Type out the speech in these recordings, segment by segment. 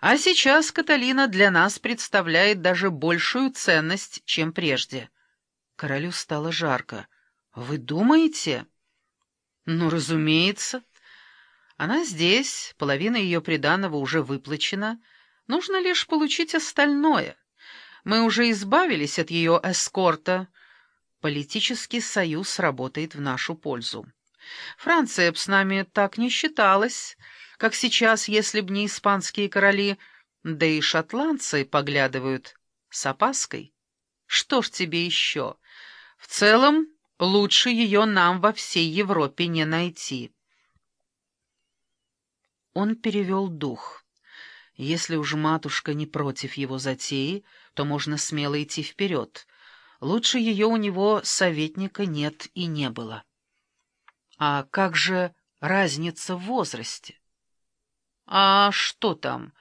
А сейчас Каталина для нас представляет даже большую ценность, чем прежде. Королю стало жарко. Вы думаете? Ну, разумеется. Она здесь, половина ее приданого уже выплачена. Нужно лишь получить остальное. Мы уже избавились от ее эскорта. Политический союз работает в нашу пользу. Франция б с нами так не считалась, как сейчас, если б не испанские короли, да и шотландцы поглядывают с опаской. Что ж тебе еще? В целом, лучше ее нам во всей Европе не найти. Он перевел дух. Если уж матушка не против его затеи, то можно смело идти вперед. Лучше ее у него советника нет и не было. А как же разница в возрасте? А что там?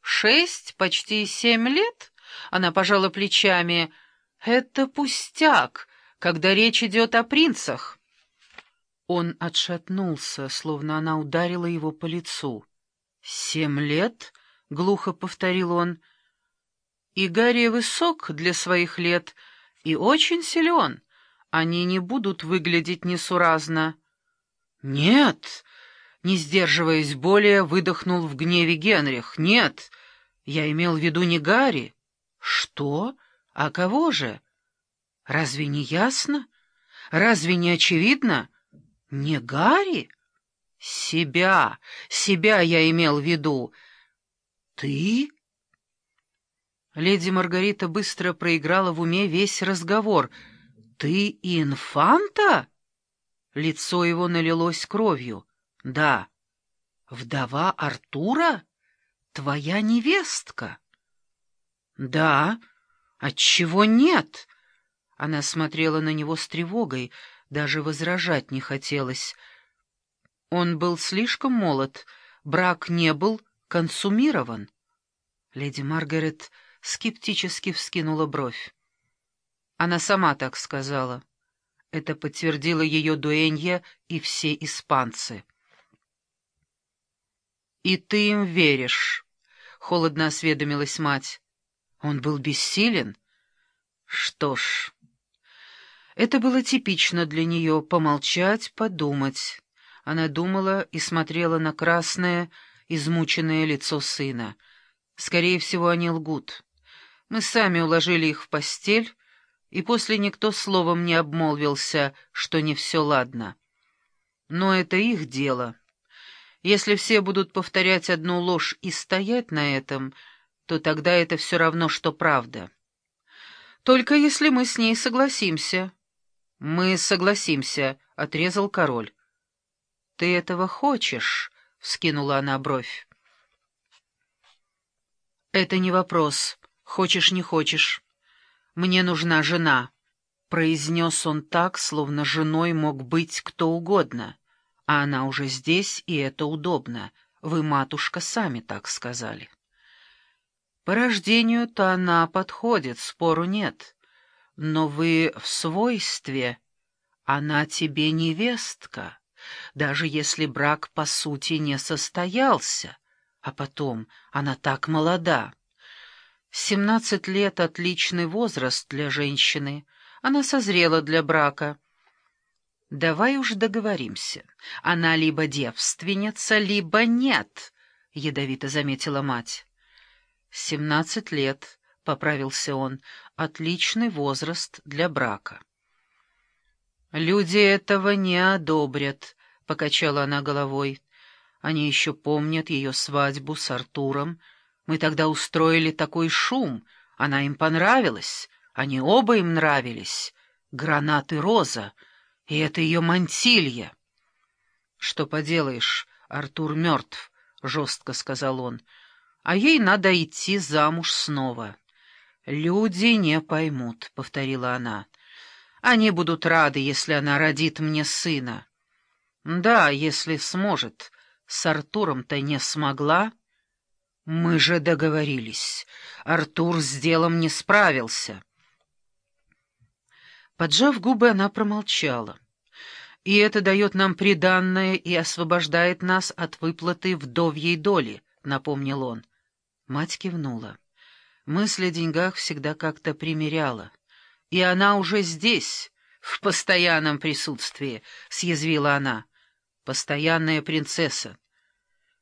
Шесть, почти семь лет? Она пожала плечами. Это пустяк, когда речь идет о принцах. Он отшатнулся, словно она ударила его по лицу. «Семь лет?» — глухо повторил он. «И Гарри высок для своих лет и очень силен. Они не будут выглядеть несуразно». «Нет!» — не сдерживаясь более, выдохнул в гневе Генрих. «Нет! Я имел в виду не Гарри». «Что? А кого же? Разве не ясно? Разве не очевидно?» «Не Гарри?» «Себя, себя я имел в виду». «Ты?» Леди Маргарита быстро проиграла в уме весь разговор. «Ты инфанта?» Лицо его налилось кровью. «Да». «Вдова Артура? Твоя невестка?» «Да. Отчего нет?» Она смотрела на него с тревогой, даже возражать не хотелось. Он был слишком молод, брак не был консумирован. Леди Маргарет скептически вскинула бровь. Она сама так сказала. Это подтвердила ее дуэнья и все испанцы. «И ты им веришь?» — холодно осведомилась мать. «Он был бессилен?» «Что ж...» Это было типично для нее — помолчать, подумать. Она думала и смотрела на красное, измученное лицо сына. Скорее всего, они лгут. Мы сами уложили их в постель, и после никто словом не обмолвился, что не все ладно. Но это их дело. Если все будут повторять одну ложь и стоять на этом, то тогда это все равно, что правда. Только если мы с ней согласимся. «Мы согласимся», — отрезал король. «Ты этого хочешь?» — вскинула она бровь. «Это не вопрос. Хочешь, не хочешь. Мне нужна жена», — произнес он так, словно женой мог быть кто угодно. А она уже здесь, и это удобно. Вы, матушка, сами так сказали. По рождению-то она подходит, спору нет но вы в свойстве. Она тебе невестка, даже если брак по сути не состоялся. А потом, она так молода. Семнадцать лет — отличный возраст для женщины. Она созрела для брака. Давай уж договоримся. Она либо девственница, либо нет, — ядовито заметила мать. Семнадцать лет —— поправился он, — отличный возраст для брака. «Люди этого не одобрят», — покачала она головой. «Они еще помнят ее свадьбу с Артуром. Мы тогда устроили такой шум. Она им понравилась. Они оба им нравились. Гранат и роза. И это ее мантилья». «Что поделаешь, Артур мертв», — жестко сказал он. «А ей надо идти замуж снова». «Люди не поймут», — повторила она. «Они будут рады, если она родит мне сына». «Да, если сможет. С Артуром-то не смогла». «Мы же договорились. Артур с делом не справился». Поджав губы, она промолчала. «И это дает нам приданное и освобождает нас от выплаты вдовьей доли», — напомнил он. Мать кивнула. Мысль о деньгах всегда как-то примеряла. «И она уже здесь, в постоянном присутствии», — съязвила она. «Постоянная принцесса.